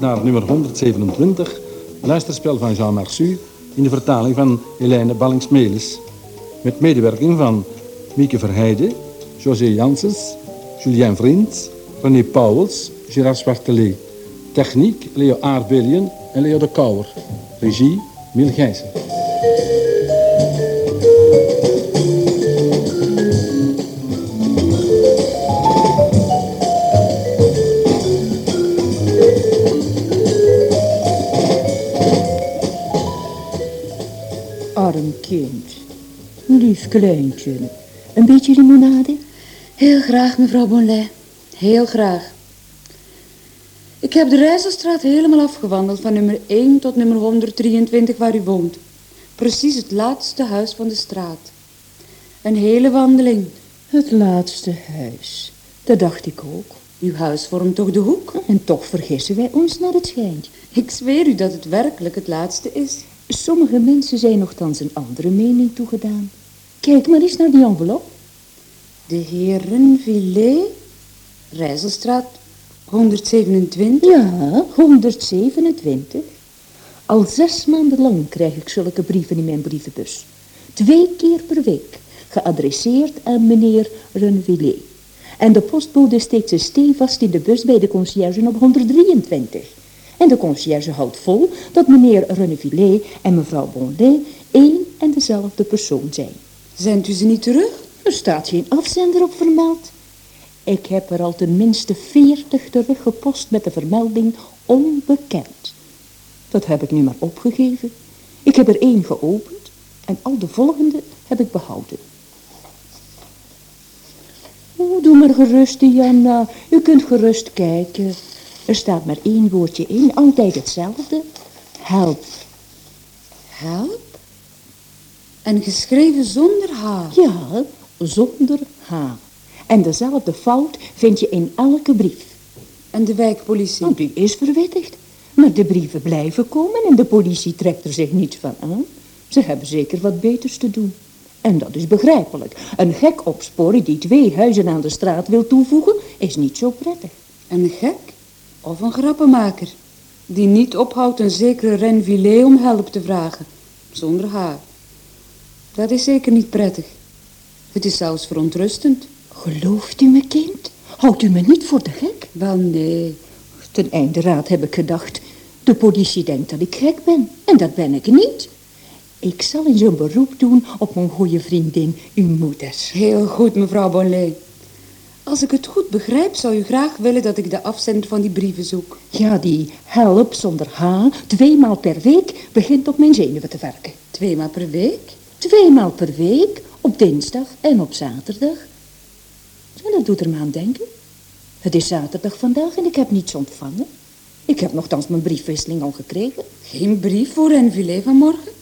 Naar nummer 127, luisterspel van Jean Marsu in de vertaling van Helene Ballingsmelis. Met medewerking van Mieke Verheijden, José Janssens, Julien Vriend, René Pauwels, Gerard Zwartelee. Techniek Leo Aardbelien en Leo de Kouwer. Regie Miel Gijssen. Kind. Lief kleintje. Een beetje limonade? Heel graag, mevrouw Bonlet. Heel graag. Ik heb de Rijsselstraat helemaal afgewandeld van nummer 1 tot nummer 123 waar u woont. Precies het laatste huis van de straat. Een hele wandeling. Het laatste huis. Dat dacht ik ook. Uw huis vormt toch de hoek? En toch vergissen wij ons naar het schijnt. Ik zweer u dat het werkelijk het laatste is. Sommige mensen zijn nogthans een andere mening toegedaan. Kijk maar eens naar die envelop. De heer Renvillet, Rijsselstraat 127. Ja, 127. Al zes maanden lang krijg ik zulke brieven in mijn brievenbus. Twee keer per week, geadresseerd aan meneer Renvillet. En de postbode steekt ze stevast in de bus bij de conciërge op 123. En de conciërge houdt vol dat meneer Rennevillet en mevrouw Bonlet één en dezelfde persoon zijn. Zendt u ze niet terug? Er staat geen afzender op vermeld. Ik heb er al tenminste veertig teruggepost met de vermelding onbekend. Dat heb ik nu maar opgegeven. Ik heb er één geopend en al de volgende heb ik behouden. Oh, doe maar gerust, Diana. U kunt gerust kijken. Er staat maar één woordje in, altijd hetzelfde. Help. Help? En geschreven zonder H. Ja, zonder H. En dezelfde fout vind je in elke brief. En de wijkpolitie? Want die is verwittigd. Maar de brieven blijven komen en de politie trekt er zich niets van aan. Ze hebben zeker wat beters te doen. En dat is begrijpelijk. Een gek opsporen die twee huizen aan de straat wil toevoegen, is niet zo prettig. Een gek? Of een grappenmaker? Die niet ophoudt een zekere Renvillet om hulp te vragen. Zonder haar. Dat is zeker niet prettig. Het is zelfs verontrustend. Gelooft u me, kind? Houdt u me niet voor de gek? Wel, nee. Ten einde raad heb ik gedacht. De politie denkt dat ik gek ben. En dat ben ik niet. Ik zal eens een beroep doen op mijn goede vriendin, uw moeder. Heel goed, mevrouw Bonnet. Als ik het goed begrijp, zou u graag willen dat ik de afzender van die brieven zoek. Ja, die help zonder H, tweemaal per week, begint op mijn zenuwen te werken. Tweemaal per week? Tweemaal per week, op dinsdag en op zaterdag. En dat doet er me aan denken. Het is zaterdag vandaag en ik heb niets ontvangen. Ik heb nogthans mijn briefwisseling al gekregen. Geen brief voor Renvillet vanmorgen?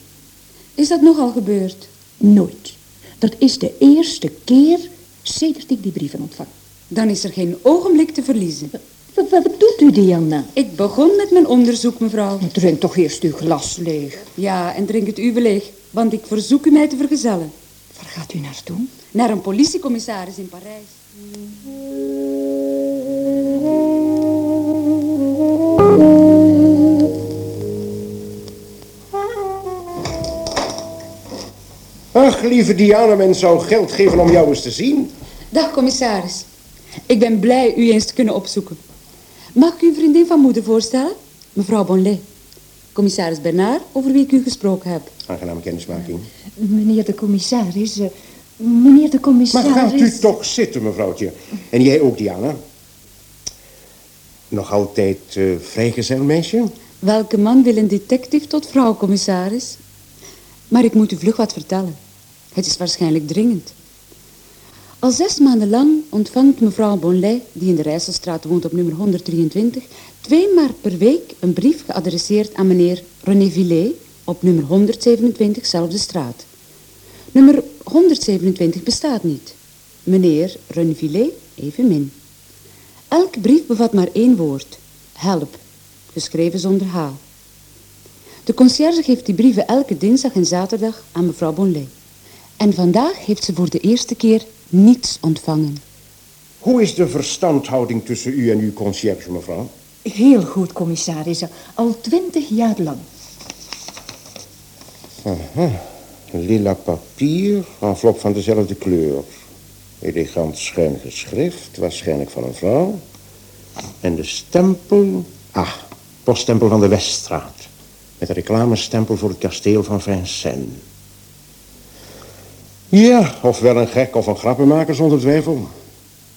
Is dat nogal gebeurd? Nooit. Dat is de eerste keer sedert ik die brieven ontvang. Dan is er geen ogenblik te verliezen. Wat, wat doet u, Diana? Ik begon met mijn onderzoek, mevrouw. Drink toch eerst uw glas leeg. Ja, en drink het uwe leeg, want ik verzoek u mij te vergezellen. Waar gaat u naartoe? Naar een politiecommissaris in Parijs. Ach, lieve Diana, men zou geld geven om jou eens te zien. Dag, commissaris. Ik ben blij u eens te kunnen opzoeken. Mag ik u een vriendin van moeder voorstellen? Mevrouw Bonlet. Commissaris Bernard, over wie ik u gesproken heb. Aangename kennismaking. Meneer de commissaris, eh, meneer de commissaris... Maar gaat u toch zitten, mevrouwtje. En jij ook, Diana. Nog altijd uh, vrijgezel, meisje? Welke man wil een detective tot vrouw, commissaris? Maar ik moet u vlug wat vertellen. Het is waarschijnlijk dringend. Al zes maanden lang ontvangt mevrouw Bonlet, die in de Rijsselstraat woont op nummer 123, twee maal per week een brief geadresseerd aan meneer René Villet op nummer 127, zelfde straat. Nummer 127 bestaat niet. Meneer René Villet evenmin. Elke brief bevat maar één woord. Help. Geschreven zonder H. De conciërge geeft die brieven elke dinsdag en zaterdag aan mevrouw Bonlet. En vandaag heeft ze voor de eerste keer niets ontvangen. Hoe is de verstandhouding tussen u en uw conciërge, mevrouw? Heel goed, commissaris. Al twintig jaar lang. Lila papier, envelop van dezelfde kleur. Elegant schuin geschrift, waarschijnlijk van een vrouw. En de stempel... Ah, poststempel van de Weststraat. Met een reclamestempel voor het kasteel van Vincennes. Ja, ofwel een gek of een grappenmaker zonder twijfel.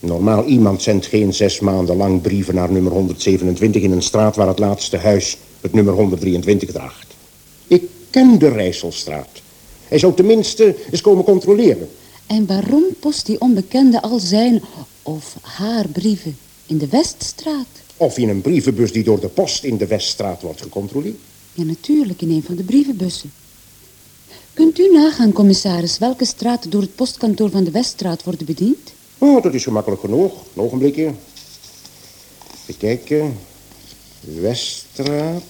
Normaal iemand zendt geen zes maanden lang brieven naar nummer 127 in een straat waar het laatste huis het nummer 123 draagt. Ik ken de Rijsselstraat. Hij zou tenminste eens komen controleren. En waarom post die onbekende al zijn of haar brieven in de Weststraat? Of in een brievenbus die door de post in de Weststraat wordt gecontroleerd. Ja, natuurlijk, in een van de brievenbussen. Kunt u nagaan, commissaris, welke straten door het postkantoor van de Weststraat worden bediend? Oh, dat is gemakkelijk genoeg. Een ogenblikje. Even kijken. Weststraat.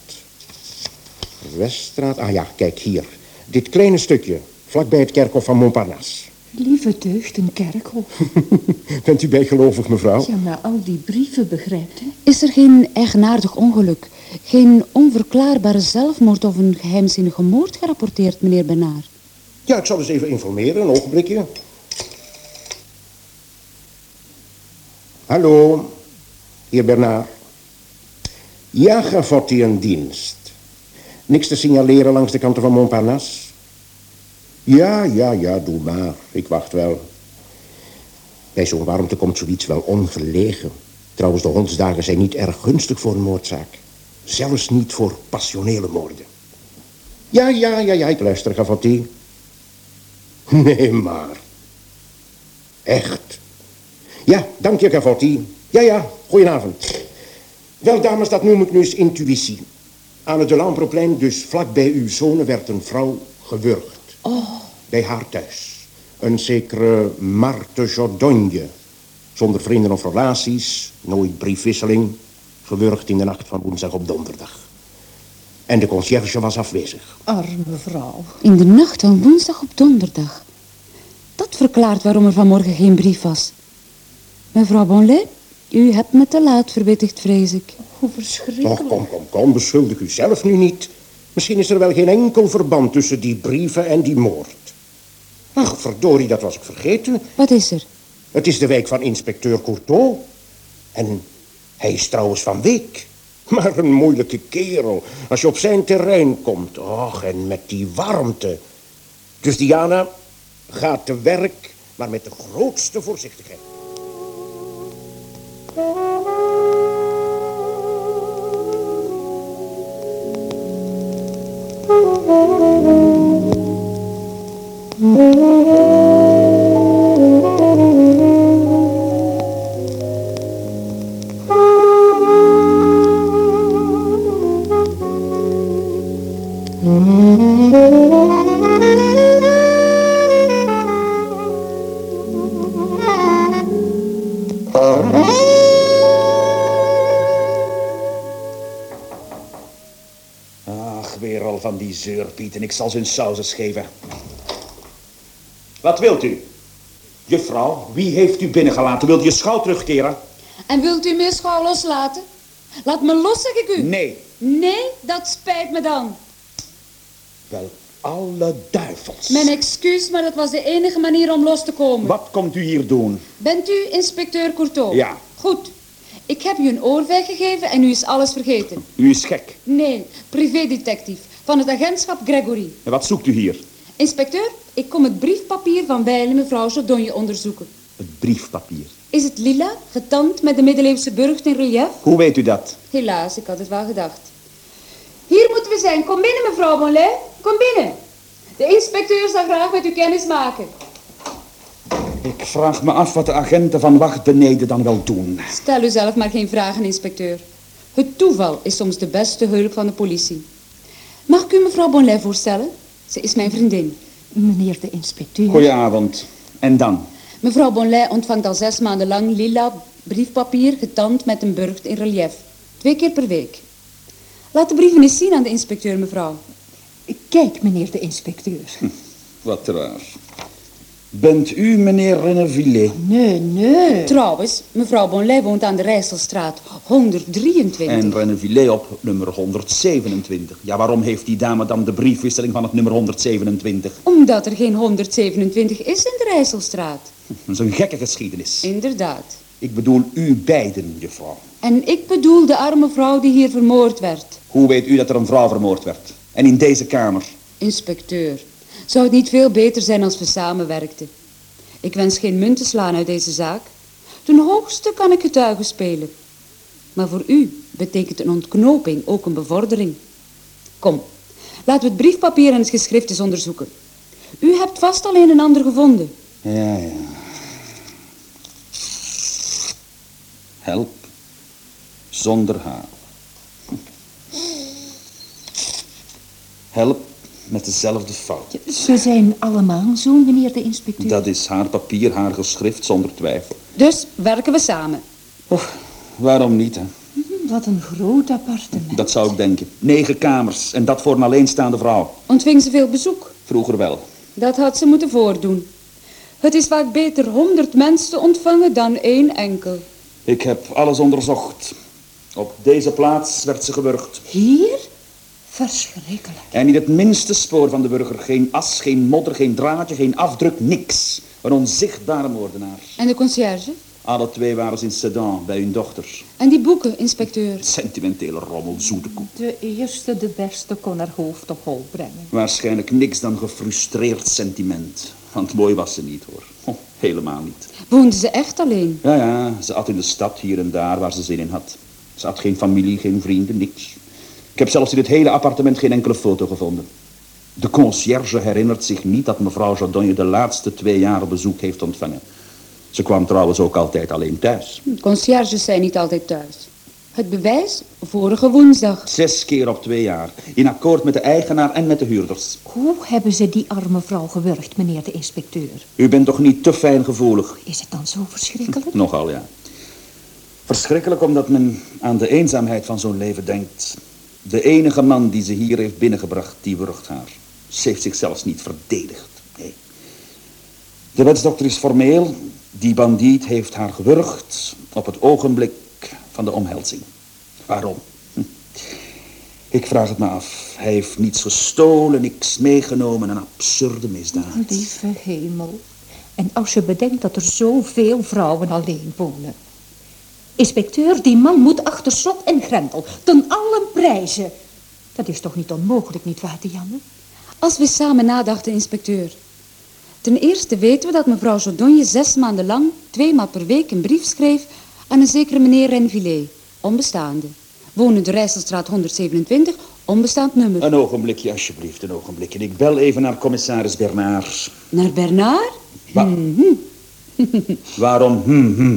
Weststraat. Ah ja, kijk hier. Dit kleine stukje, vlakbij het kerkhof van Montparnasse. Lieve deugd, een kerkhof. Bent u bijgelovig, mevrouw? Ja, maar al die brieven, begrijpt u? Is er geen eigenaardig ongeluk, geen onverklaarbare zelfmoord of een geheimzinnige moord gerapporteerd, meneer Benaar? Ja, ik zal eens even informeren. Een ogenblikje. Hallo, heer Bernard. Ja, gaf u een dienst. Niks te signaleren langs de kanten van Montparnasse? Ja, ja, ja, doe maar. Ik wacht wel. Bij zo'n warmte komt zoiets wel ongelegen. Trouwens, de hondsdagen zijn niet erg gunstig voor een moordzaak. Zelfs niet voor passionele moorden. Ja, ja, ja, ja, ik luister, Gavotti. Nee, maar. Echt. Ja, dank je, Gavotti. Ja, ja, goedenavond. Wel, dames, dat noem ik nu eens intuïtie. Aan het de Lamproplein, dus vlak bij uw zonen, werd een vrouw gewurgd. Oh, Bij haar thuis. Een zekere Marthe Jordogne. Zonder vrienden of relaties, nooit briefwisseling. Gewurgd in de nacht van woensdag op donderdag. En de conciërge was afwezig. Arme vrouw. in de nacht van woensdag op donderdag. Dat verklaart waarom er vanmorgen geen brief was. Mevrouw Bonlet, u hebt me te laat verwittigd, vrees ik. Hoe Och, verschrikkelijk. kom, kom, kom, beschuldig u zelf nu niet. Misschien is er wel geen enkel verband tussen die brieven en die moord. Ach, verdorie, dat was ik vergeten. Wat is er? Het is de wijk van inspecteur Courtauld. En hij is trouwens van Week. Maar een moeilijke kerel. Als je op zijn terrein komt. Och, en met die warmte. Dus Diana, ga te werk, maar met de grootste voorzichtigheid. Zeurpieten. Ik zal ze hun sausjes geven. Wat wilt u? Juffrouw, wie heeft u binnengelaten? Wilt u je schouw terugkeren? En wilt u mijn schouw loslaten? Laat me los, zeg ik u. Nee. Nee, dat spijt me dan. Wel, alle duivels. Mijn excuus, maar dat was de enige manier om los te komen. Wat komt u hier doen? Bent u inspecteur Courtauld? Ja. Goed. Ik heb u een oorvijg gegeven en u is alles vergeten. U is gek. Nee, privédetectief van het agentschap Gregory. En wat zoekt u hier? Inspecteur, ik kom het briefpapier van Bijlen mevrouw Jodonje onderzoeken. Het briefpapier. Is het lila, getand met de middeleeuwse burcht in relief? Hoe weet u dat? Helaas, ik had het wel gedacht. Hier moeten we zijn. Kom binnen, mevrouw Bonlet. Kom binnen. De inspecteur zou graag met u kennis maken. Ik vraag me af wat de agenten van wacht beneden dan wel doen. Stel u zelf maar geen vragen, inspecteur. Het toeval is soms de beste hulp van de politie. Mag ik u mevrouw Bonlet voorstellen? Ze is mijn vriendin. Meneer de inspecteur. Goedenavond. En dan? Mevrouw Bonlet ontvangt al zes maanden lang lila briefpapier getand met een burcht in relief. Twee keer per week. Laat de brieven eens zien aan de inspecteur, mevrouw. Kijk, meneer de inspecteur. Wat raar. Bent u meneer Rennevillet? Nee, nee. Trouwens, mevrouw Bonlay woont aan de Rijsselstraat 123. En Rennevillet op nummer 127. Ja, waarom heeft die dame dan de briefwisseling van het nummer 127? Omdat er geen 127 is in de Rijsselstraat. Dat is een gekke geschiedenis. Inderdaad. Ik bedoel u beiden, juffrouw. En ik bedoel de arme vrouw die hier vermoord werd. Hoe weet u dat er een vrouw vermoord werd? En in deze kamer? Inspecteur, zou het niet veel beter zijn als we samenwerkten? Ik wens geen munt te slaan uit deze zaak. Ten hoogste kan ik getuige spelen. Maar voor u betekent een ontknoping ook een bevordering. Kom, laten we het briefpapier en het geschrift eens onderzoeken. U hebt vast al een en ander gevonden. Ja, ja. Help. Zonder haar. Help met dezelfde fout. Ze zijn allemaal zo, meneer de inspecteur. Dat is haar papier, haar geschrift, zonder twijfel. Dus werken we samen. Och, waarom niet, hè? Wat een groot appartement. Dat zou ik denken. Negen kamers, en dat voor een alleenstaande vrouw. Ontving ze veel bezoek? Vroeger wel. Dat had ze moeten voordoen. Het is vaak beter honderd mensen te ontvangen dan één enkel. Ik heb alles onderzocht. Op deze plaats werd ze gewurgd. Hier? Verschrikkelijk. En niet het minste spoor van de burger. Geen as, geen modder, geen draadje, geen afdruk, niks. Een onzichtbare moordenaar. En de conciërge? Alle twee waren ze in Sedan bij hun dochter. En die boeken, inspecteur? Sentimentele rommel, zoete koek. De eerste, de beste, kon haar hoofd op hol brengen. Waarschijnlijk niks dan gefrustreerd sentiment. Want mooi was ze niet, hoor. Oh, helemaal niet. Woonden ze echt alleen? Ja, ja, ze at in de stad hier en daar waar ze zin in had. Ze had geen familie, geen vrienden, niks. Ik heb zelfs in het hele appartement geen enkele foto gevonden. De conciërge herinnert zich niet dat mevrouw Jardonje de laatste twee jaar bezoek heeft ontvangen. Ze kwam trouwens ook altijd alleen thuis. Conciërges zijn niet altijd thuis. Het bewijs? Vorige woensdag. Zes keer op twee jaar. In akkoord met de eigenaar en met de huurders. Hoe hebben ze die arme vrouw gewurgd, meneer de inspecteur? U bent toch niet te fijngevoelig? Is het dan zo verschrikkelijk? Nogal, ja. Verschrikkelijk omdat men aan de eenzaamheid van zo'n leven denkt. De enige man die ze hier heeft binnengebracht, die wurgt haar. Ze heeft zich zelfs niet verdedigd. Nee. De wetsdokter is formeel. Die bandiet heeft haar gewurgd op het ogenblik van de omhelzing. Waarom? Hm. Ik vraag het me af. Hij heeft niets gestolen, niks meegenomen. Een absurde misdaad. Lieve hemel. En als je bedenkt dat er zoveel vrouwen alleen wonen. Inspecteur, die man moet achter slot en grendel. Ten allen prijzen. Dat is toch niet onmogelijk, nietwaar, Dianne? Als we samen nadachten, inspecteur. Ten eerste weten we dat mevrouw Jodonje zes maanden lang, tweemaal per week, een brief schreef aan een zekere meneer Renvillet, onbestaande. Wonen de Rijsselstraat 127, onbestaand nummer. Een ogenblikje, alsjeblieft, een ogenblikje. Ik bel even naar commissaris Bernard. Naar Bernard? Wa- Waarom? Hm, hm.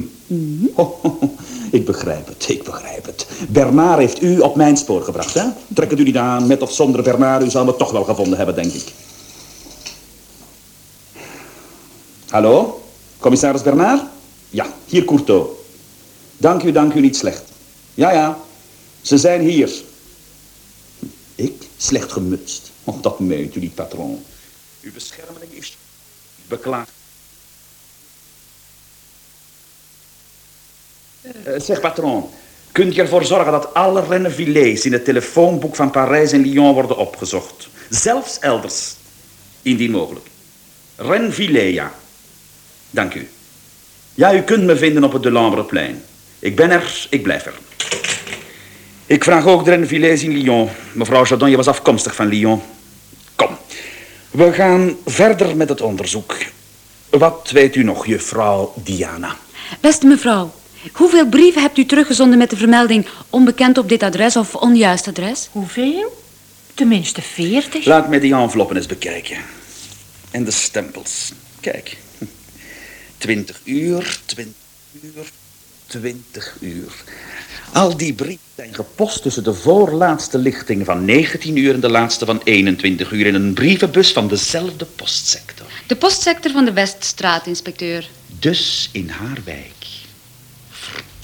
Ho, ho, ho. Ik begrijp het, ik begrijp het. Bernard heeft u op mijn spoor gebracht, hè? Trek het u aan, met of zonder Bernard, u zal me toch wel gevonden hebben, denk ik. Hallo? Commissaris Bernard? Ja, hier Courtois. Dank u, dank u, niet slecht. Ja, ja, ze zijn hier. Ik? Slecht gemutst. Oh, dat meent u niet, patroon. Uw beschermeling is beklaagd. Zeg, patroon. Kunt je ervoor zorgen dat alle Rennevillets in het telefoonboek van Parijs en Lyon worden opgezocht? Zelfs elders. Indien mogelijk. Rennevillet, ja. Dank u. Ja, u kunt me vinden op het Delambreplein. Ik ben er, ik blijf er. Ik vraag ook de Rennevillets in Lyon. Mevrouw Jardon, je was afkomstig van Lyon. Kom. We gaan verder met het onderzoek. Wat weet u nog, juffrouw Diana? Beste mevrouw, hoeveel brieven hebt u teruggezonden met de vermelding onbekend op dit adres of onjuist adres? Hoeveel? Tenminste veertig. Laat mij die enveloppen eens bekijken. En de stempels. Kijk. 20 uur, 20 uur, 20 uur. Al die brieven zijn gepost tussen de voorlaatste lichting van 19 uur en de laatste van 21 uur in een brievenbus van dezelfde postsector. De postsector van de Weststraat, inspecteur. Dus in haar wijk.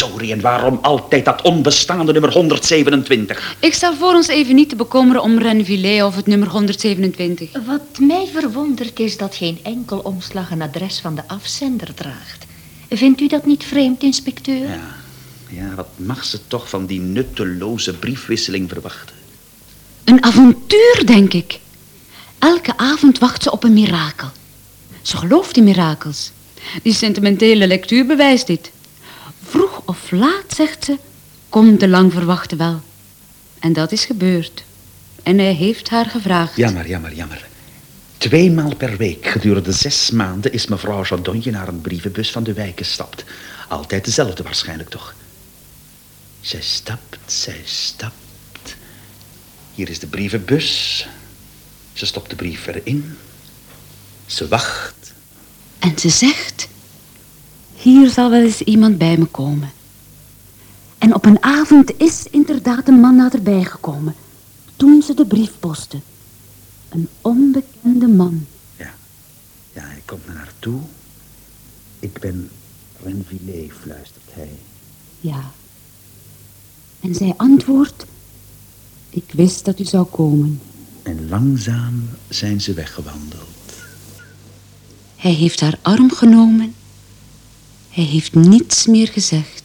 Verdorie, en waarom altijd dat onbestaande nummer 127? Ik stel voor ons even niet te bekommeren om Renvillé of het nummer 127. Wat mij verwondert is dat geen enkel omslag een adres van de afzender draagt. Vindt u dat niet vreemd, inspecteur? Ja, ja, wat mag ze toch van die nutteloze briefwisseling verwachten? Een avontuur, denk ik. Elke avond wacht ze op een mirakel. Ze gelooft in mirakels. Die sentimentele lectuur bewijst dit. Laat, zegt ze, komt de lang verwachte wel. En dat is gebeurd. En hij heeft haar gevraagd. Jammer, jammer, jammer. Tweemaal per week gedurende zes maanden is mevrouw Jardonje naar een brievenbus van de wijk gestapt. Altijd dezelfde waarschijnlijk toch. Zij stapt, zij stapt. Hier is de brievenbus. Ze stopt de brief erin. Ze wacht. En ze zegt, hier zal wel eens iemand bij me komen. En op een avond is inderdaad een man naderbij gekomen. Toen ze de brief postte. Een onbekende man. Ja, ja, hij komt naar haar toe. Ik ben Renvillé, fluistert hij. Ja. En zij antwoordt, ik wist dat u zou komen. En langzaam zijn ze weggewandeld. Hij heeft haar arm genomen. Hij heeft niets meer gezegd.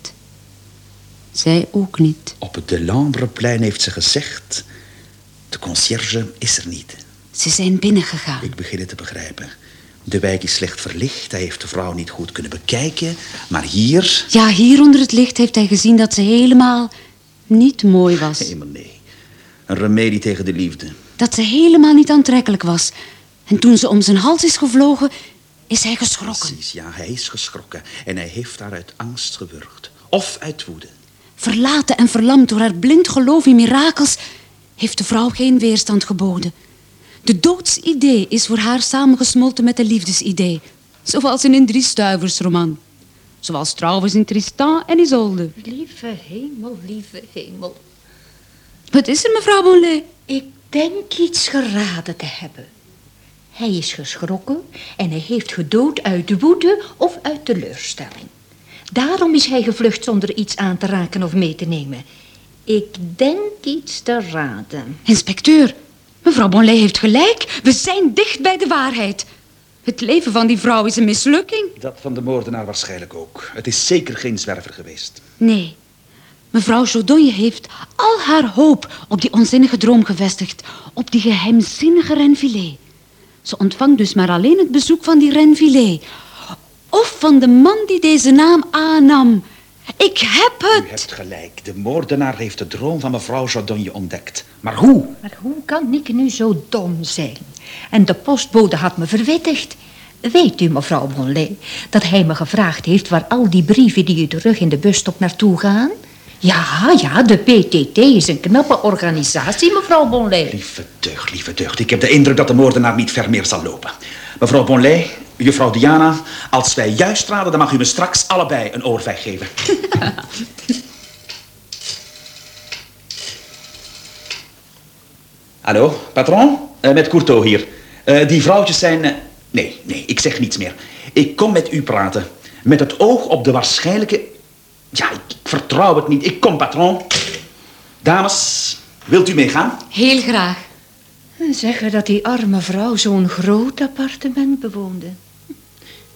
Zij ook niet. Op het Delambreplein heeft ze gezegd... de conciërge is er niet. Ze zijn binnengegaan. Ik begin het te begrijpen. De wijk is slecht verlicht. Hij heeft de vrouw niet goed kunnen bekijken. Maar hier... Ja, hier onder het licht heeft hij gezien dat ze helemaal niet mooi was. Helemaal nee. Een remedie tegen de liefde. Dat ze helemaal niet aantrekkelijk was. En toen ze om zijn hals is gevlogen, is hij geschrokken. Precies, ja, hij is geschrokken. En hij heeft haar uit angst gewurgd. Of uit woede. Verlaten en verlamd door haar blind geloof in mirakels, heeft de vrouw geen weerstand geboden. De doodsidee is voor haar samengesmolten met de liefdesidee. Zoals in een driestuiversroman. Zoals trouwens in Tristan en Isolde. Lieve hemel, lieve hemel. Wat is er, mevrouw Bonlet? Ik denk iets geraden te hebben. Hij is geschrokken en hij heeft gedood uit woede of uit teleurstelling. Daarom is hij gevlucht zonder iets aan te raken of mee te nemen. Ik denk iets te raden. Inspecteur, mevrouw Bonlet heeft gelijk. We zijn dicht bij de waarheid. Het leven van die vrouw is een mislukking. Dat van de moordenaar waarschijnlijk ook. Het is zeker geen zwerver geweest. Nee, mevrouw Chaudonje heeft al haar hoop op die onzinnige droom gevestigd. Op die geheimzinnige Renvillé. Ze ontvangt dus maar alleen het bezoek van die Renvillé. Of van de man die deze naam aannam. Ik heb U het! hebt gelijk. De moordenaar heeft de droom van mevrouw Jardonje ontdekt. Maar hoe? Maar hoe kan ik nu zo dom zijn? En de postbode had me verwittigd. Weet u, mevrouw Bonlet, dat hij me gevraagd heeft waar al die brieven die u terug in de bus stopt naartoe gaan? Ja, ja, de PTT is een knappe organisatie, mevrouw Bonlet. Lieve deugd, lieve deugd. Ik heb de indruk dat de moordenaar niet ver meer zal lopen. Mevrouw Bonlet, juffrouw Diana, als wij juist raden, dan mag u me straks allebei een oorvijg geven. Hallo, patron? Eh, met Courteau hier. Eh, die vrouwtjes zijn... eh, Nee, nee, ik zeg niets meer. Ik kom met u praten. Met het oog op de waarschijnlijke... Ja, ik, ik vertrouw het niet. Ik kom, patron. Dames, wilt u meegaan? Heel graag. Zeggen dat die arme vrouw zo'n groot appartement bewoonde.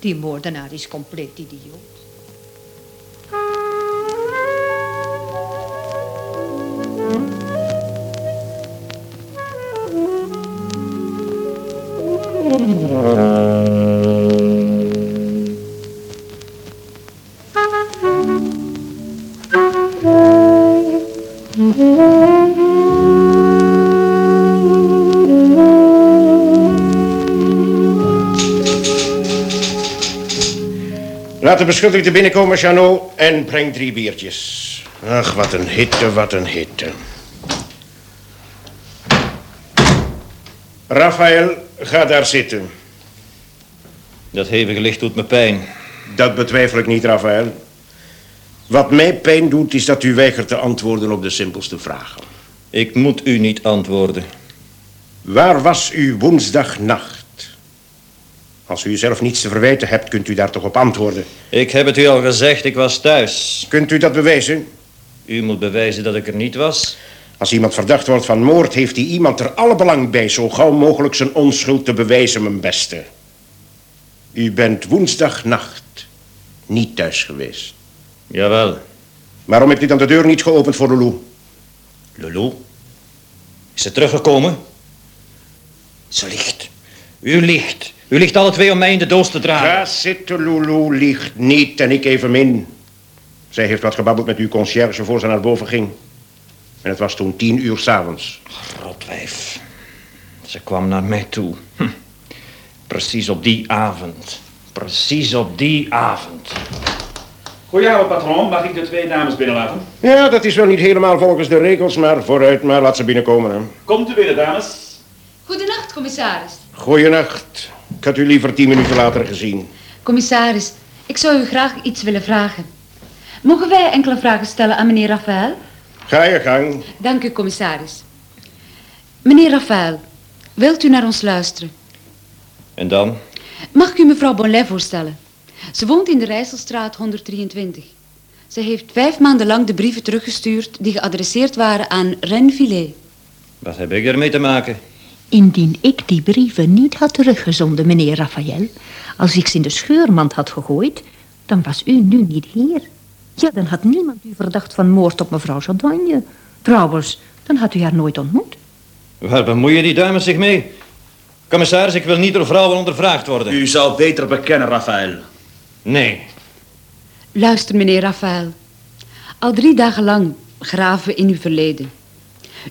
Die moordenaar is compleet idioot. Laat de beschuldigde binnenkomen, Janot, en breng drie biertjes. Ach, wat een hitte, wat een hitte. Raphaël, ga daar zitten. Dat hevige licht doet me pijn. Dat betwijfel ik niet, Raphaël. Wat mij pijn doet, is dat u weigert te antwoorden op de simpelste vragen. Ik moet u niet antwoorden. Waar was u woensdagnacht? Als u uzelf niets te verwijten hebt, kunt u daar toch op antwoorden. Ik heb het u al gezegd, ik was thuis. Kunt u dat bewijzen? U moet bewijzen dat ik er niet was. Als iemand verdacht wordt van moord, heeft die iemand er alle belang bij... zo gauw mogelijk zijn onschuld te bewijzen, mijn beste. U bent woensdagnacht niet thuis geweest. Jawel. Waarom hebt u dan de deur niet geopend voor Lulu? Lulu? Is ze teruggekomen? Ze ligt. U ligt. U ligt alle twee om mij in de doos te dragen. Ga zitten, Lulu ligt niet en ik evenmin. Zij heeft wat gebabbeld met uw conciërge voor ze naar boven ging. En het was toen tien uur s'avonds. Rotwijf. Ze kwam naar mij toe. Hm. Precies op die avond. Precies op die avond. Goedenavond, patroon. Mag ik de twee dames binnenlaten? Ja, dat is wel niet helemaal volgens de regels, maar vooruit maar, laat ze binnenkomen. Hè. Komt u binnen, dames. Goedenacht, commissaris. Goeienacht. Ik had u liever tien minuten later gezien. Commissaris, ik zou u graag iets willen vragen. Mogen wij enkele vragen stellen aan meneer Raphaël? Ga je gang. Dank u, commissaris. Meneer Raphaël, wilt u naar ons luisteren? En dan? Mag ik u mevrouw Bonlet voorstellen? Ze woont in de Rijsselstraat 123. Ze heeft vijf maanden lang de brieven teruggestuurd die geadresseerd waren aan Renfilet. Wat heb ik ermee te maken? Indien ik die brieven niet had teruggezonden, meneer Raphaël... als ik ze in de scheurmand had gegooid... dan was u nu niet hier. Ja, dan had niemand u verdacht van moord op mevrouw Chaudagne. Trouwens, dan had u haar nooit ontmoet. Waar bemoeien die dames zich mee? Commissaris, ik wil niet door vrouwen ondervraagd worden. U zou beter bekennen, Raphaël. Nee. Luister, meneer Raphaël. Al drie dagen lang graven we in uw verleden.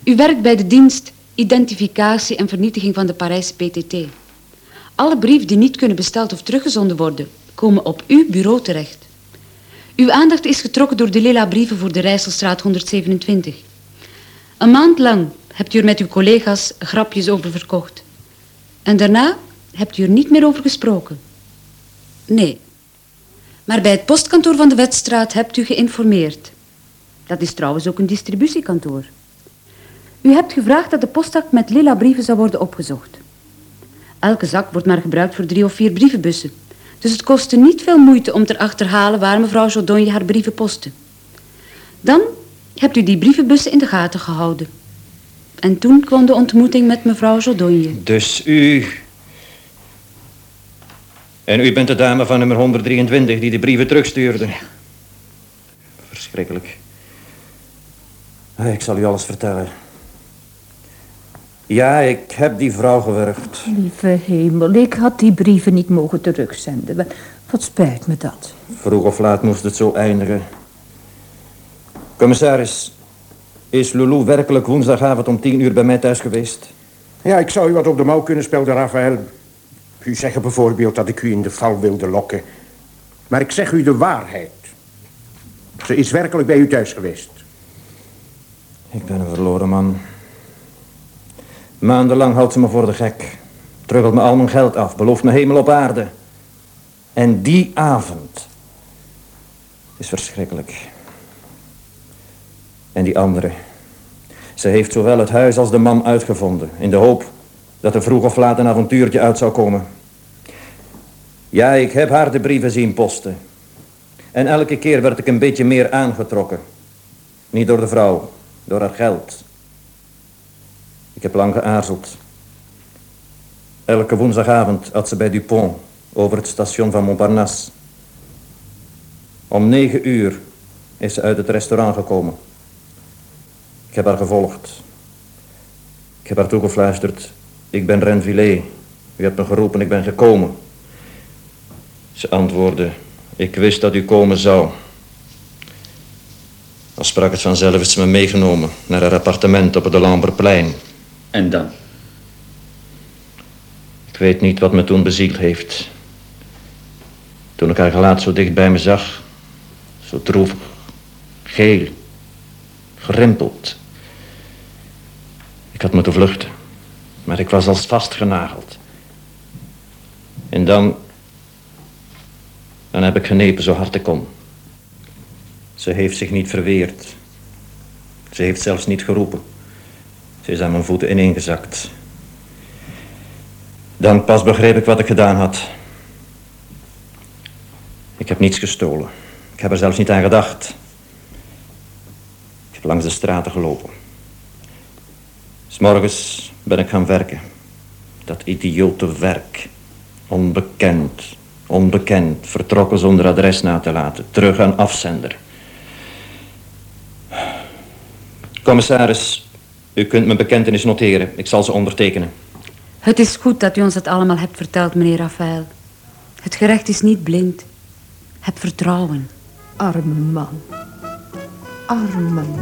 U werkt bij de dienst Identificatie en Vernietiging van de Parijse PTT. Alle brieven die niet kunnen besteld of teruggezonden worden... komen op uw bureau terecht. Uw aandacht is getrokken door de lila brieven voor de Rijsselstraat 127. Een maand lang hebt u er met uw collega's grapjes over verkocht. En daarna hebt u er niet meer over gesproken. Nee. Maar bij het postkantoor van de Wetstraat hebt u geïnformeerd. Dat is trouwens ook een distributiekantoor. U hebt gevraagd dat de postzak met lila brieven zou worden opgezocht. Elke zak wordt maar gebruikt voor drie of vier brievenbussen. Dus het kostte niet veel moeite om te achterhalen waar mevrouw Jodonje haar brieven postte. Dan hebt u die brievenbussen in de gaten gehouden. En toen kwam de ontmoeting met mevrouw Jodonje. Dus u... En u bent de dame van nummer 123 die de brieven terugstuurde. Verschrikkelijk. Ik zal u alles vertellen. Ja, ik heb die vrouw gewurgd. Lieve hemel, ik had die brieven niet mogen terugzenden. Wat, wat spijt me dat. Vroeg of laat moest het zo eindigen. Commissaris, is Lulu werkelijk woensdagavond om tien uur bij mij thuis geweest? Ja, ik zou u wat op de mouw kunnen spelden, Raphaël. U zegt bijvoorbeeld dat ik u in de val wilde lokken. Maar ik zeg u de waarheid. Ze is werkelijk bij u thuis geweest. Ik ben een verloren man. Maandenlang houdt ze me voor de gek. Truggelt me al mijn geld af, belooft me hemel op aarde. En die avond is verschrikkelijk. En die andere. Ze heeft zowel het huis als de man uitgevonden. In de hoop dat er vroeg of laat een avontuurtje uit zou komen. Ja, ik heb haar de brieven zien posten. En elke keer werd ik een beetje meer aangetrokken. Niet door de vrouw, door haar geld. Ik heb lang geaarzeld. Elke woensdagavond had ze bij Dupont over het station van Montparnasse. Om negen uur is ze uit het restaurant gekomen. Ik heb haar gevolgd. Ik heb haar toegefluisterd. Ik ben Renvillé. U hebt me geroepen, ik ben gekomen. Ze antwoordde, ik wist dat u komen zou. Al sprak het vanzelf, is ze me meegenomen naar haar appartement op het Lamberplein. En dan? Ik weet niet wat me toen bezield heeft. Toen ik haar gelaat zo dicht bij me zag. Zo droevig. Geel. Gerimpeld. Ik had moeten vluchten. Maar ik was als vastgenageld. En dan... Dan heb ik genepen zo hard ik kon. Ze heeft zich niet verweerd. Ze heeft zelfs niet geroepen. Is aan mijn voeten ineengezakt. Dan pas begreep ik wat ik gedaan had. Ik heb niets gestolen. Ik heb er zelfs niet aan gedacht. Ik heb langs de straten gelopen. S'morgens ben ik gaan werken. Dat idiote werk. Onbekend, onbekend, vertrokken zonder adres na te laten. Terug aan afzender. Commissaris, u kunt mijn bekentenis noteren. Ik zal ze ondertekenen. Het is goed dat u ons het allemaal hebt verteld, meneer Raphaël. Het gerecht is niet blind. Heb vertrouwen. Arme man. Arme man.